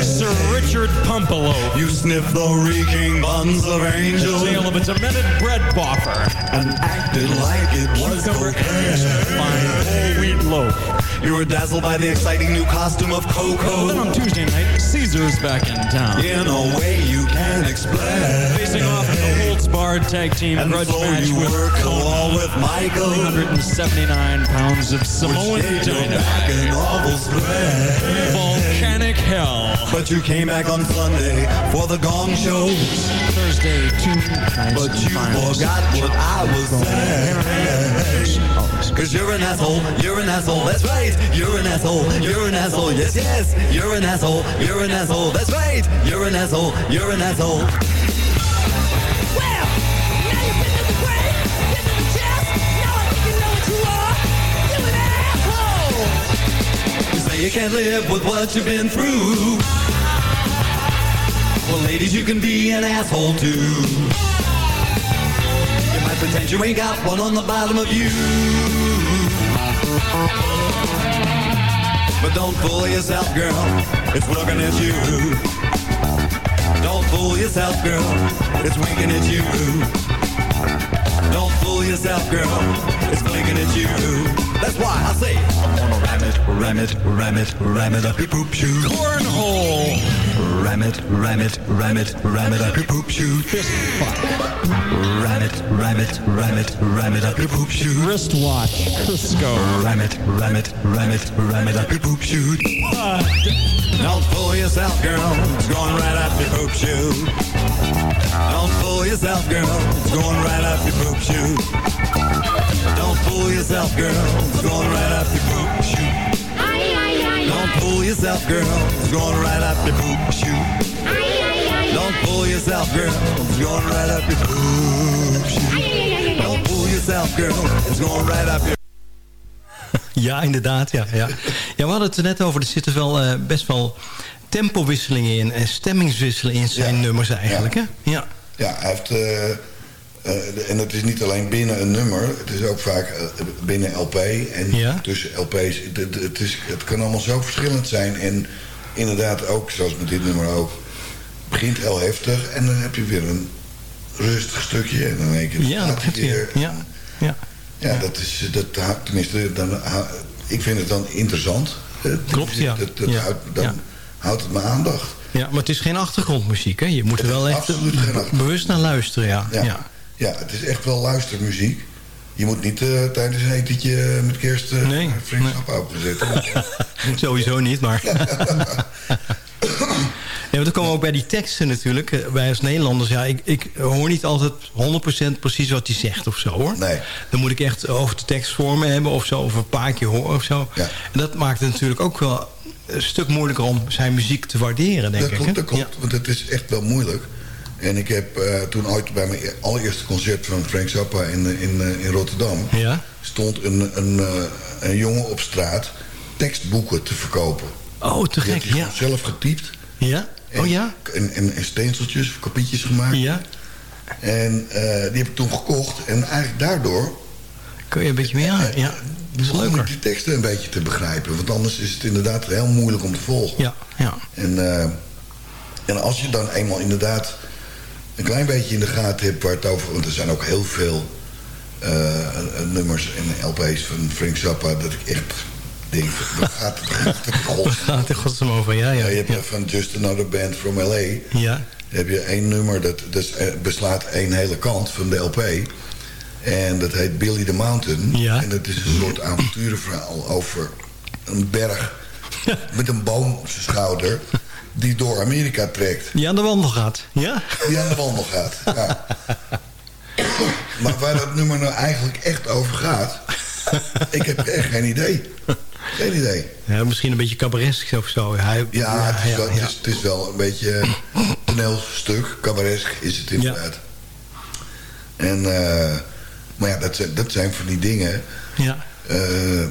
Sir Richard Pumpelo. You sniff the reeking buns of angel. The tale of a demented bread boffer. And acted like it was Cucumber cocaine. fine whole wheat loaf. You were dazzled by the exciting new costume of Coco. Then on Tuesday night, Caesar's back in town. In a way you can't explain. Facing off in the Holtz Barred Tag Team And Grudge so match you with the wall with Michael. 379 pounds of Samoan dynamite. back an awful sprain. Volcanic hell. But you came back on Sunday for the gong show. Thursday, two nights But you finals. forgot what I was saying. Cause you're an asshole, you're an asshole, that's right. You're an asshole, you're an asshole, yes, yes. You're an asshole, you're an asshole, that's right. You're an asshole, you're an asshole. Well, now you pick up the brain, get in the chest. Now I think know what you are. You an asshole. You say you can't live with what you've been through. Well, ladies, you can be an asshole too. You might pretend you ain't got one on the bottom of you. But don't fool yourself, girl. It's looking at you. Don't fool yourself, girl. It's winking at you. Don't fool yourself, girl. It's blinking at you. That's why I say, I'm gonna ram it, ram it, ram it, ram it up your poop shoot. Cornhole. Ram it, ram it, ram it, ram it up your poop shoot. Ram it, ram it, ram it, ram it up your poop shoot. Wristwatch. Crisco. Ram it, ram it, ram it, ram it up your poop shoot. Don't fool yourself, girl. It's going right up your poop shoot. Don't fool yourself, girl. It's going right up your poop shoot. Don't fool yourself, girl. It's going right yourself, girl. It's going right up your poop shoot. Don't fool pull yourself, girl. It's going right up your poop shoot. Don't pull yourself, girl. It's going right up your... Ja, inderdaad. Ja, ja. ja, we hadden het er net over. Er zitten wel eh, best wel tempowisselingen in... en stemmingswisselingen in zijn nummers eigenlijk. Hè? Ja. Ja, hij heeft... eh, eh, en het is niet alleen binnen een nummer. Het is ook vaak eh, binnen LP en Ja. tussen LP's. Het, is, het kan allemaal zo verschillend zijn. En inderdaad ook, zoals met dit nummer ook... begint heel heftig en dan heb je weer een rustig stukje. En dan één keer Ja, dat gaat heb je. Ja. Ja. Ja, dat is, dat, tenminste, dan, ik vind het dan interessant. Eh, Klopt, ja. Dat, dat Ja. houdt, dan Ja. houdt het mijn aandacht. ja, maar het is geen achtergrondmuziek. Hè? Je moet er wel echt bewust naar luisteren. Ja. Ja. Ja. Ja. het is echt wel luistermuziek. Je moet niet eh, tijdens een etentje met kerst uh, Nee, Zappa opzetten. Sowieso niet, maar... Ja, want dan komen we ook bij die teksten natuurlijk. Eh, Wij als Nederlanders, ja, ik, ik hoor niet altijd 100% precies wat hij zegt of zo, hoor. Nee. Dan moet ik echt over de tekst voor me hebben of zo, of een paar keer horen of zo. En dat maakt het natuurlijk ook wel een stuk moeilijker om zijn muziek te waarderen, denk dat ik. klopt, dat klopt. Want het is echt wel moeilijk. En ik heb eh, toen ooit bij mijn allereerste concert van Frank Zappa in, eh, in, eh, in Rotterdam... Ja? stond een, een, een jongen op straat tekstboeken te verkopen. Oh, te gek, ja. zelf getypt. Ja? Oh ja? En, en, en steenseltjes kopietjes gemaakt. Ja. En die heb ik toen gekocht. En eigenlijk daardoor... Kun je een beetje meer aan, ja. Dat is begon leuker. die teksten een beetje te begrijpen. Want anders is het inderdaad heel moeilijk om te volgen. Ja, ja. En, en als je dan eenmaal inderdaad een klein beetje in de gaten hebt waar het over... want er zijn ook heel veel eh, nummers en LP's van Frank Zappa... dat ik echt denk, waar gaat het, gaat in godsnaam over, ja, ja. ja, je hebt van Just Another Band from L.A. Ja. Heb je één nummer, dat, dat eh, beslaat één hele kant van de LP. En dat heet Billy the Mountain. Ja. En dat is een soort avonturenverhaal over een berg met een boom op zijn schouder... die door Amerika trekt. Die aan de wandel gaat, ja? Die aan de wandel gaat, ja. Maar waar dat nummer nou eigenlijk echt over gaat... ik heb echt geen idee. Geen idee. Ja, misschien een beetje cabaresk of zo. Hij, Ja, het, is wel, Het, is, het is wel een beetje een toneelstuk. Cabaresk is het inderdaad. En, eh, maar ja, dat zijn, dat zijn van die dingen. Ja. Eh,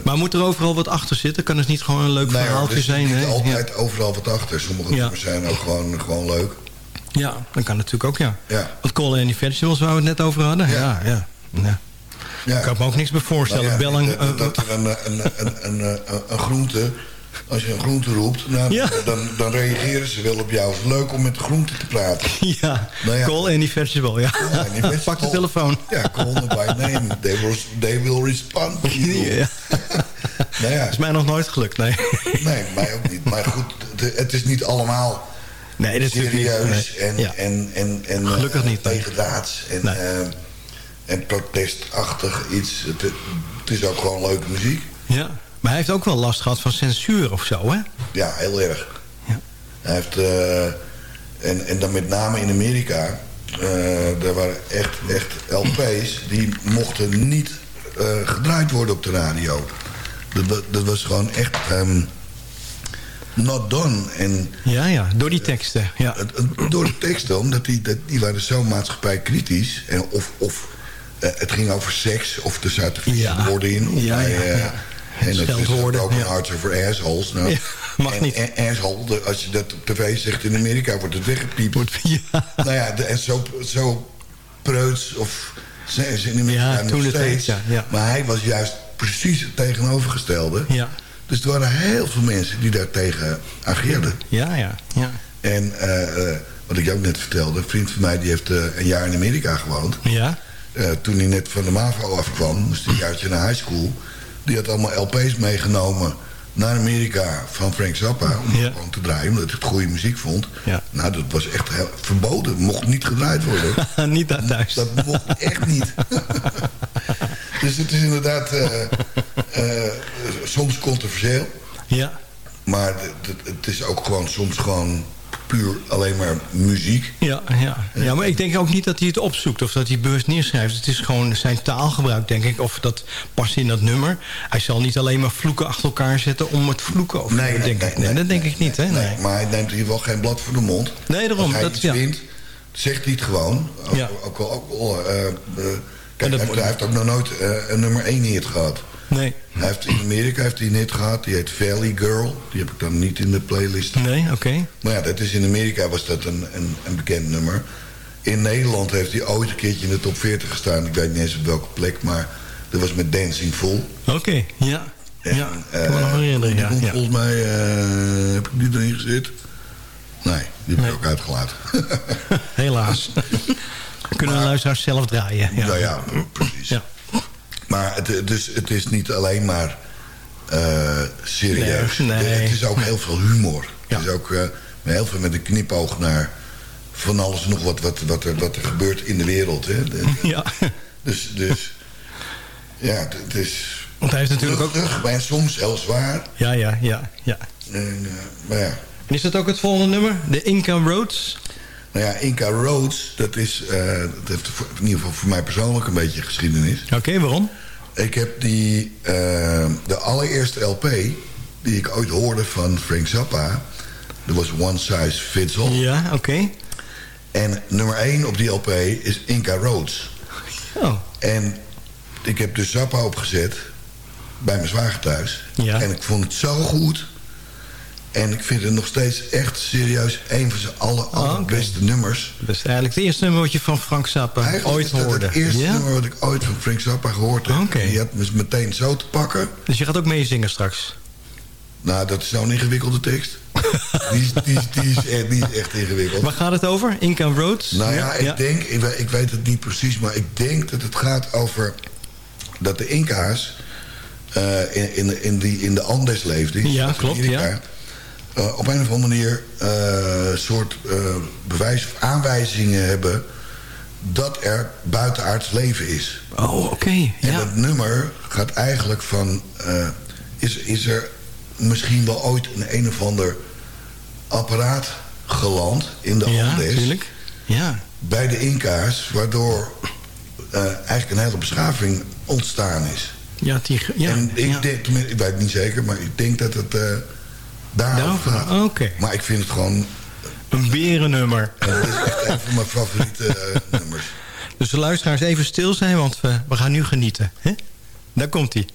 Maar moet er overal wat achter zitten? Kan het niet gewoon een leuk nou verhaaltje er is zijn? niet hè? altijd overal wat achter. Sommige Ja. zijn ook gewoon, gewoon leuk. Ja, dat kan natuurlijk ook, ja. Ja. Wat Call Any Vegetables waar we het net over hadden? Ja, ja. ja. Ik kan me ook niks bij voorstellen. Nou Bellang, dat, dat er een, een, een, een, een groente... Als je een groente roept, nou, dan, dan reageren ze wel op jou. Het is leuk om met de groente te praten. ja, Nou ja. Call Any Vegetable, ja. Any vegetable. Pak de telefoon. Ja, call them by name. They will, they will respond. Ja. nou ja, is mij nog nooit gelukt, nee. Nee, mij ook niet. Maar goed, het, is niet allemaal Nee, dat serieus niet. en. Ja. en, en, en Gelukkig eh, niet, tegendraads en, Nee. eh, en protestachtig iets. Het, het is ook gewoon leuke muziek. Ja. Maar hij heeft ook wel last gehad van censuur of zo, hè? Ja, heel erg. Hij heeft, eh, en, en dan met name in Amerika, eh er waren echt, echt LP's die mochten niet eh, gedraaid worden op de radio. Dat, dat was gewoon echt ehm, not done. En Ja, ja, door die teksten. Ja. door de teksten, omdat die, dat, die waren zo maatschappijkritisch. En of of het ging over seks, of er zaten vieze Ja. woorden in. Of Ja, ja, ja. En dat is ook een ja. hart over assholes. Nou, Ja, mag en, niet. En, asshole, de- als je dat op tv zegt in Amerika, wordt het weggepiept. Nou ja, de- en zo, zo preuts of zijn ze in Amerika Ja, nog toen steeds. ja, ja. Maar hij was juist precies het tegenovergestelde. Ja. Dus er waren heel veel mensen die daartegen ageerden. Ja, ja, ja. En eh, eh, wat ik ook net vertelde, een vriend van mij die heeft eh, een jaar in Amerika gewoond. Ja? Toen hij net van de MAVO afkwam, moest hij een jaartje naar high school. Die had allemaal LP's meegenomen naar Amerika van Frank Zappa. Om Ja. gewoon te draaien, omdat hij het goede muziek vond. Ja. Nou, dat was echt heel, verboden. Mocht niet gedraaid worden. niet dat thuis. Dat mocht echt niet. dus het is inderdaad eh, eh, soms controversieel. Ja. Maar het is ook gewoon soms gewoon puur alleen maar muziek. Ja, ja. ja, maar ik denk ook niet dat hij het opzoekt of dat hij bewust neerschrijft. Het is gewoon zijn taalgebruik, denk ik. Of dat past in dat nummer. Hij zal niet alleen maar vloeken achter elkaar zetten om het vloeken. Of, denk ik. nee, dat denk ik niet. Hè? Nee. Maar hij neemt in ieder geval geen blad voor de mond. Nee, daarom, Als hij dat- iets ja. vindt, zegt hij het gewoon. Ook, Ja. ook wel eh, eh, kijk, hij, hij heeft ook nog nooit eh, een nummer 1 hit gehad. Nee. Hij heeft, in Amerika heeft hij een hit gehad. Die heet Valley Girl. Die heb ik dan niet in de playlist. Nee, oké. Maar ja, dat is in Amerika was dat een, een, een bekend nummer. In Nederland heeft hij ooit een keertje in de top 40 gestaan. Ik weet niet eens op welke plek, maar dat was met Dancing Full. Oké, ja. En, ja, eh, ik kan me nog herinneren, ja. Volgens mij eh, heb ik die erin gezet. Nee, die heb ik ook uitgelaten. Helaas. Kunnen de luisteraars zelf draaien. Ja, Nou ja. Maar het, dus, het is niet alleen maar eh, serieus. Nee, nee. Het is ook heel veel humor. Het is ook eh, heel veel met een knipoog naar van alles nog wat, wat, wat, er, wat er gebeurt in de wereld. Hè. De- Ja. Dus, dus ja, het, het is... Want hij heeft natuurlijk ook... luchtig, maar soms heel zwaar. Ja, ja, ja. ja. En, eh, maar ja, En is dat ook het volgende nummer? De Inca Roads? Nou ja, Inca Roads, dat is dat heeft voor- in ieder geval voor mij persoonlijk een beetje geschiedenis. Oké, waarom? Ik heb die, eh, de allereerste LP die ik ooit hoorde van Frank Zappa, dat was One Size Fits All. Ja, oké. En nummer 1 op die LP is Inca Roads. Oh. En ik heb dus Zappa opgezet bij mijn zwager thuis. Ja. En ik vond het zo goed. En ik vind het nog steeds echt serieus een van zijn aller, allerbeste nummers. Dat is eigenlijk het eerste nummer wat je van Frank Zappa Eigenlijk ooit hoorde. het eerste ja? nummer wat ik ooit van Frank Zappa gehoord heb. Oké. En Die had me meteen zo te pakken. Dus je gaat ook meezingen straks? Nou, dat is zo'n ingewikkelde tekst. die, is, die, is, die, is echt, die is echt ingewikkeld. Waar gaat het over? Inca Roads? Nou ja, ik denk, ik, weet- ik weet het niet precies, maar ik denk dat het gaat over dat de Inca's eh, in, in, in, die, in de Andes leefden. Ja, klopt, Amerika, ja. Eh, op een of andere manier eh, soort eh, bewijs of aanwijzingen hebben dat er buitenaards leven is. Oh, oké. En Ja. dat nummer gaat eigenlijk van... is, is er misschien wel ooit een een of ander apparaat geland in de Ja, Andes... natuurlijk. Ja. bij de Inca's... waardoor eigenlijk een hele beschaving ontstaan is. Ja, die, ja, en ik ja. denk, ik weet het niet zeker... maar ik denk dat het daarover Daarover, oké. Maar ik vind het gewoon... Een berennummer. Het is echt een van mijn favoriete eh, nummers. Dus de luisteraars even stil zijn, want we, we gaan nu genieten. Hè? Daar komt hij.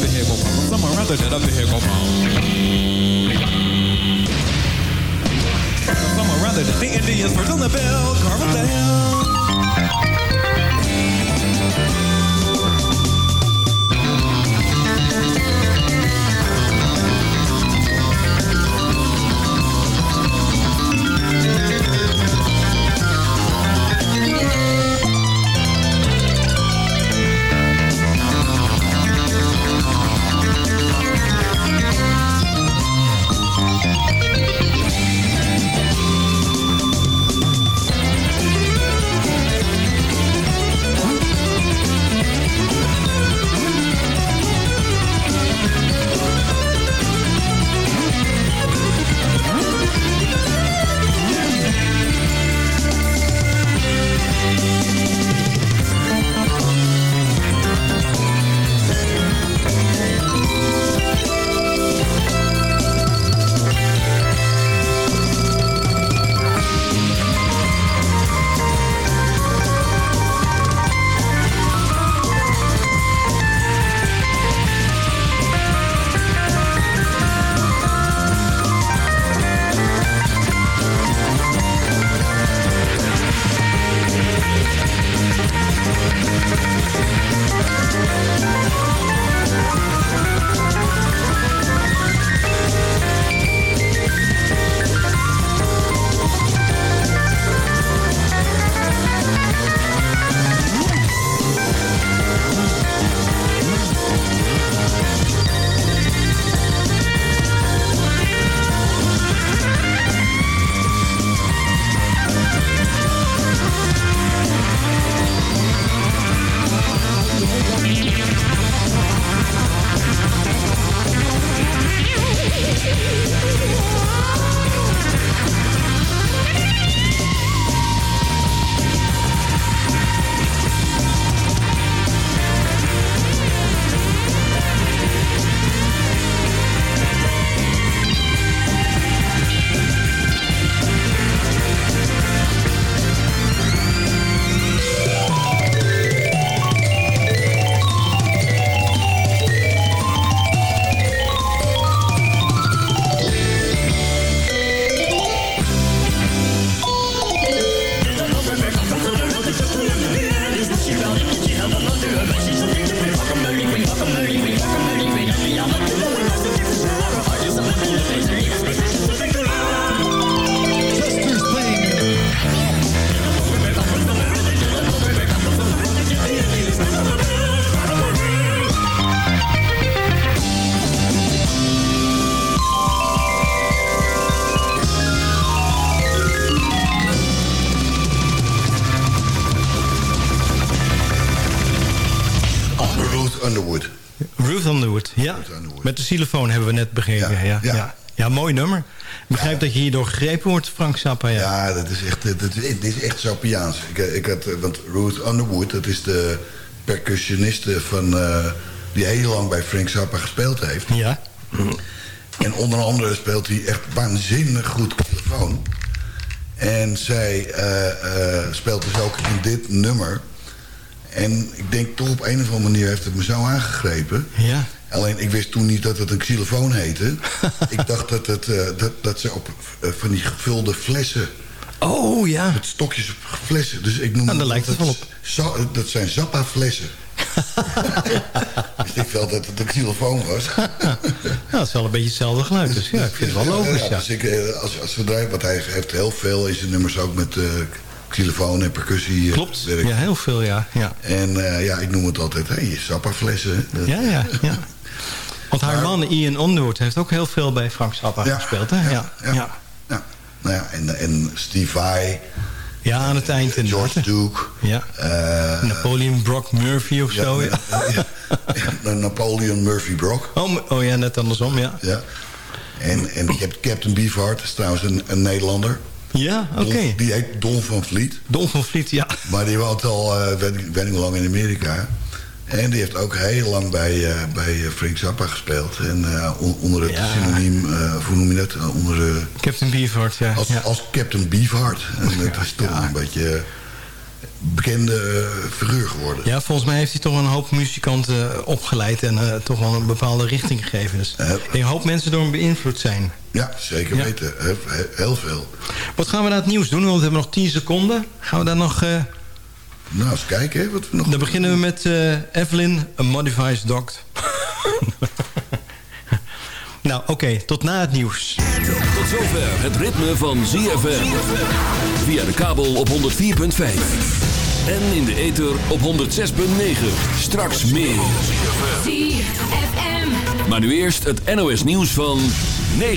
the vehicle from someone rather than a vehicle from someone rather than the Indians. Birds on the bill, carve hill. Xylofoon hebben we net begrepen. Ja, ja, ja. mooi nummer. Ik begrijp dat je hierdoor gegrepen wordt, Frank Zappa. Ja, ja dat is echt, dat is, dit is echt. Ik, ik had, want Ruth Underwood, dat is de percussioniste van, uh, die heel lang bij Frank Zappa gespeeld heeft. Ja. En onder andere speelt hij echt waanzinnig goed telefoon. En zij uh, uh, speelt dus ook in dit nummer. En ik denk toch op een of andere manier heeft het me zo aangegrepen. Ja. Alleen ik wist toen niet dat het een xylofoon heette. ik dacht dat, het, uh, dat, dat ze op uh, van die gevulde flessen... Oh ja. Met stokjes op flessen. Dus ik noem nou, daar lijkt het wel op. Zo, dat zijn Zappa flessen. dus ik vond dat het een xylofoon was. ja, dat is wel een beetje hetzelfde geluid. Dus ja, ik vind het wel logisch. Ja, ja. Dus ik, als, als we draaien, want hij heeft heel veel in zijn nummers ook met... Uh, xylofoon en percussie. Klopt, werk. ja, heel veel, ja. ja. En uh, ja, ik noem het altijd, hé, hey, Zappa-flessen. Ja, ja, ja. Want haar maar, man Ian Underwood heeft ook heel veel bij Frank Zappa ja, gespeeld, hè? Ja, ja. ja. ja. Nou ja, en, en Steve Vai. Ja, aan het eind. Uh, George Duke. Ja. Uh, Napoleon Brock Murphy of zo. Ja, ja. Napoleon Murphy Brock. Oh, oh ja, net andersom, ja. ja. En, en je hebt Captain Beefheart, dat is trouwens een, een Nederlander. Ja, oké. Okay. Die heet Don van Vliet. Don van Vliet, ja. Maar die woont al, uh, weet, hoe lang in Amerika. En die heeft ook heel lang bij, uh, bij Frank Zappa gespeeld. En uh, on, onder het ja. synoniem, hoe noem je dat? onder, Captain Beefheart, ja. Als, ja. als Captain Beefheart. En dat is toch ja. een beetje... bekende eh, figuur geworden. Ja, volgens mij heeft hij toch een hoop muzikanten eh, opgeleid... en eh, toch wel een bepaalde richting gegeven. Dus een hoop mensen door hem beïnvloed zijn. Ja, zeker Ja. weten. Heel, heel veel. Wat gaan we naar het nieuws doen? Want we hebben nog 10 seconden. Gaan we daar nog... eh, Nou, eens kijken hè, wat we nog... Dan beginnen we met eh, Evelyn, a modified dog. nou, oké, tot na het nieuws. Tot zover het ritme van ZFM. Via de kabel op 104.5. En in de ether op 106.9. Straks meer. ZFM. Maar nu eerst het NOS nieuws van 9.